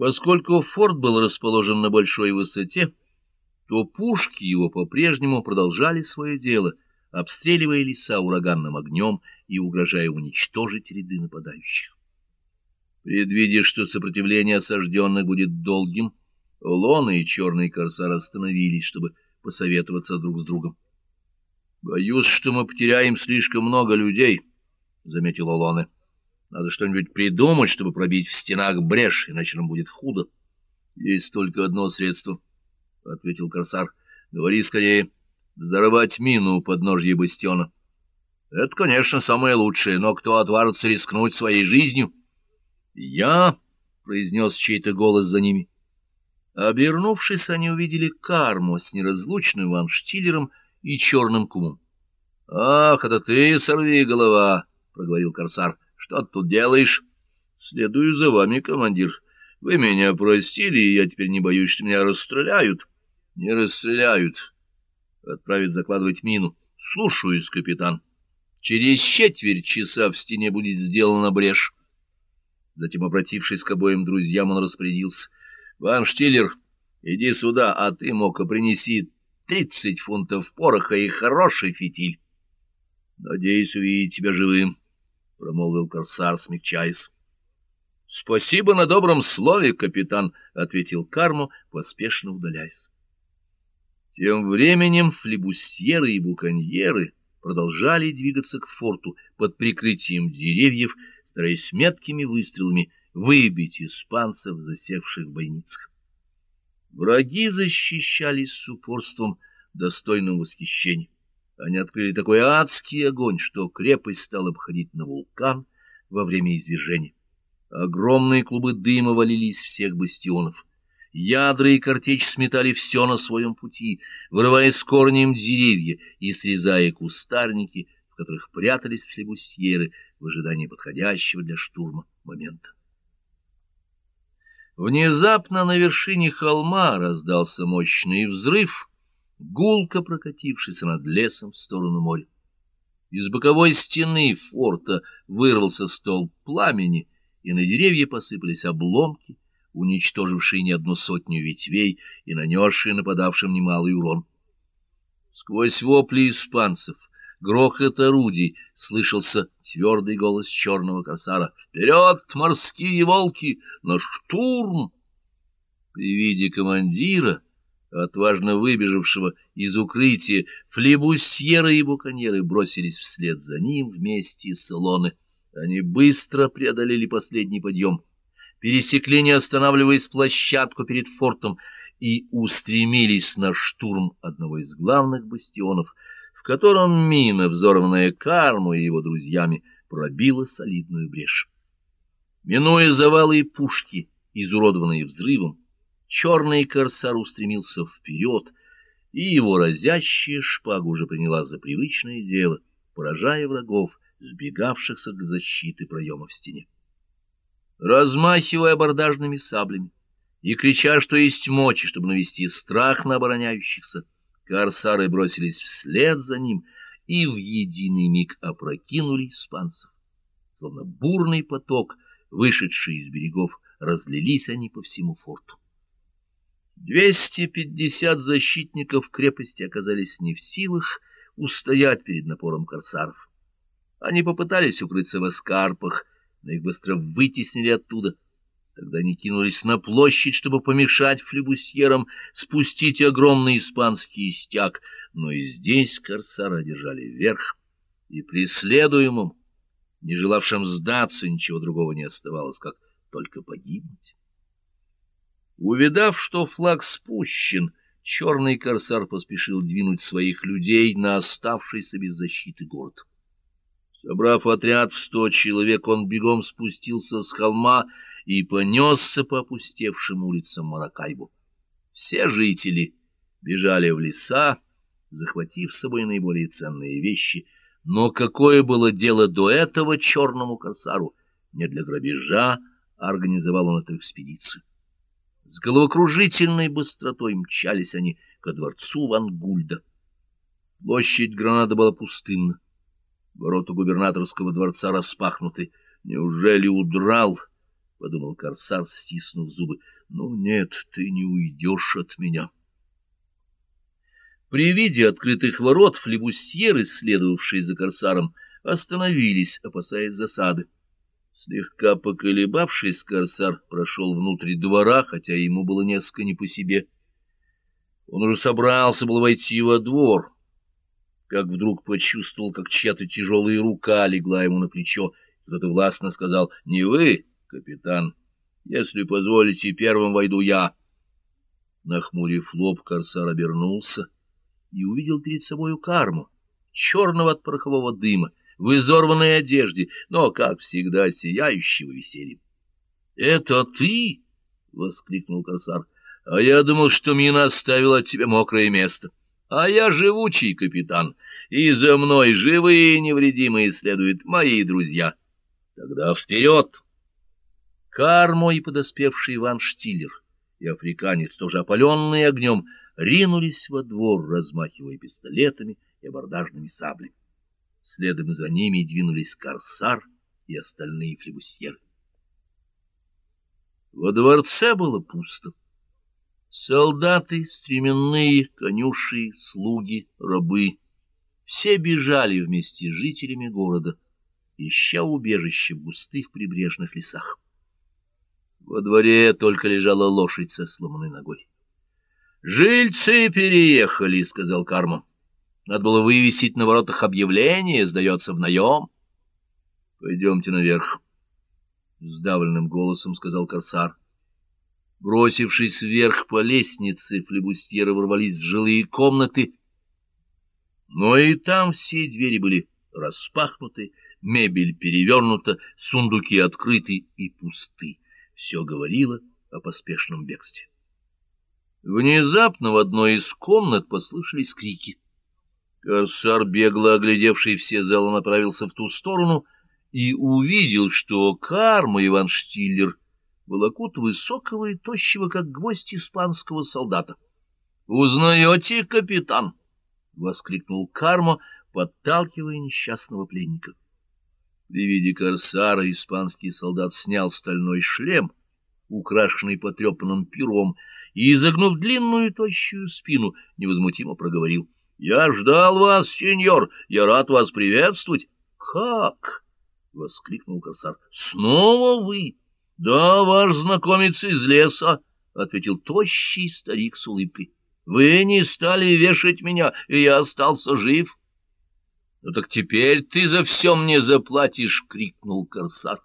Поскольку форт был расположен на большой высоте, то пушки его по-прежнему продолжали свое дело, обстреливая леса ураганным огнем и угрожая уничтожить ряды нападающих. Предвидя, что сопротивление осажденных будет долгим, Лона и Черный Корсар остановились, чтобы посоветоваться друг с другом. — Боюсь, что мы потеряем слишком много людей, — заметил Лоне. Надо что-нибудь придумать, чтобы пробить в стенах брешь, иначе нам будет худо. — Есть только одно средство, — ответил Корсар. — Говори скорее. Взорвать мину у подножья бастиона. — Это, конечно, самое лучшее, но кто отважится рискнуть своей жизнью? — Я, — произнес чей-то голос за ними. Обернувшись, они увидели карму с неразлучным Ван Штиллером и черным кумом. — Ах, это ты, сорви голова, — проговорил Корсар. Что тут делаешь? Следую за вами, командир. Вы меня простили, и я теперь не боюсь, что меня расстреляют. Не расстреляют. Отправить закладывать мину. Слушаюсь, капитан. Через четверть часа в стене будет сделана брешь. Затем, обратившись к обоим друзьям, он распорядился. — Ван Штиллер, иди сюда, а ты, Мока, принеси тридцать фунтов пороха и хороший фитиль. Надеюсь увидеть тебя живым промолвил корсар, смягчаясь. — Спасибо на добром слове, капитан, — ответил Карму, поспешно удаляясь. Тем временем флебусьеры и буконьеры продолжали двигаться к форту под прикрытием деревьев, стараясь меткими выстрелами выбить испанцев, засевших в бойницах. Враги защищались с упорством, достойным восхищения. Они открыли такой адский огонь, что крепость стала обходить на вулкан во время извержения. Огромные клубы дыма валились всех бастионов. Ядра и картечь сметали все на своем пути, вырывая с корнем деревья и срезая кустарники, в которых прятались флебусьеры в ожидании подходящего для штурма момента. Внезапно на вершине холма раздался мощный взрыв — гулко прокатившийся над лесом в сторону моря. Из боковой стены форта вырвался стол пламени, и на деревья посыпались обломки, уничтожившие не одну сотню ветвей и нанесшие нападавшим немалый урон. Сквозь вопли испанцев, грохот орудий, слышался твердый голос черного корсара. «Вперед, морские волки! На штурм!» При виде командира отважно выбежавшего из укрытия, флебусьеры и буконьеры бросились вслед за ним вместе с Лоны. Они быстро преодолели последний подъем, пересекли, не останавливаясь, площадку перед фортом и устремились на штурм одного из главных бастионов, в котором мина, взорванная Карму и его друзьями, пробила солидную брешь. Минуя завалы и пушки, изуродованные взрывом, Черный корсар устремился вперед, и его разящая шпага уже приняла за привычное дело, поражая врагов, сбегавшихся для защиты проема в стене. Размахивая абордажными саблями и крича, что есть мочи, чтобы навести страх на обороняющихся, корсары бросились вслед за ним и в единый миг опрокинули испанцев. Словно бурный поток, вышедший из берегов, разлились они по всему форту. Двести пятьдесят защитников крепости оказались не в силах устоять перед напором корсаров. Они попытались укрыться в эскарпах, но их быстро вытеснили оттуда. Тогда они кинулись на площадь, чтобы помешать флебусьерам спустить огромный испанский стяг, но и здесь корсары одержали верх, и преследуемым, не желавшим сдаться, ничего другого не оставалось, как только погибнуть. Увидав, что флаг спущен, черный корсар поспешил двинуть своих людей на оставшийся без защиты город. Собрав отряд в сто человек, он бегом спустился с холма и понесся по опустевшим улицам Маракайбу. Все жители бежали в леса, захватив с собой наиболее ценные вещи, но какое было дело до этого черному корсару? Не для грабежа организовал он эту экспедицию. С головокружительной быстротой мчались они ко дворцу Ван Гульда. Площадь Гранада была пустынна. Ворота губернаторского дворца распахнуты. Неужели удрал? подумал корсар, стиснув зубы. Ну нет, ты не уйдешь от меня. При виде открытых ворот флебусьеры, следовавшие за корсаром, остановились, опасаясь засады. Слегка поколебавшись, корсар прошел внутрь двора, хотя ему было несколько не по себе. Он уже собрался был войти во двор, как вдруг почувствовал, как чья-то тяжелая рука легла ему на плечо. Кто-то властно сказал «Не вы, капитан, если позволите, первым войду я». Нахмурив лоб, корсар обернулся и увидел перед собою карму, черного от порохового дыма, в изорванной одежде, но, как всегда, сияющего весельем. — Это ты? — воскликнул корсар. — А я думал, что мина оставила от тебя мокрое место. А я живучий капитан, и за мной живые и невредимые следуют мои друзья. Тогда вперед! Кармо и подоспевший Иван Штиллер и африканец, тоже опаленные огнем, ринулись во двор, размахивая пистолетами и абордажными саблями. Следом за ними двинулись корсар и остальные флебусьеры. Во дворце было пусто. Солдаты, стременные, конюши, слуги, рабы — все бежали вместе с жителями города, ища убежище в густых прибрежных лесах. Во дворе только лежала лошадь со сломанной ногой. — Жильцы переехали, — сказал Карма. Надо было вывесить на воротах объявление, сдается в наем. — Пойдемте наверх, — сдавленным голосом сказал корсар. Бросившись вверх по лестнице, флебустьеры ворвались в жилые комнаты, но и там все двери были распахнуты, мебель перевернута, сундуки открыты и пусты. Все говорило о поспешном бегстве. Внезапно в одной из комнат послышались крики. Корсар, бегло оглядевший все залы, направился в ту сторону и увидел, что Карма Иван Штиллер волокут высокого и тощего, как гвоздь испанского солдата. — Узнаете, капитан? — воскликнул Карма, подталкивая несчастного пленника. При виде корсара испанский солдат снял стальной шлем, украшенный потрепанным пером, и, изогнув длинную тощую спину, невозмутимо проговорил. — Я ждал вас, сеньор, я рад вас приветствовать. — Как? — воскликнул корсар. — Снова вы? — Да, ваш знакомец из леса, — ответил тощий старик с улыбкой. — Вы не стали вешать меня, и я остался жив. — Ну так теперь ты за все мне заплатишь, — крикнул корсар.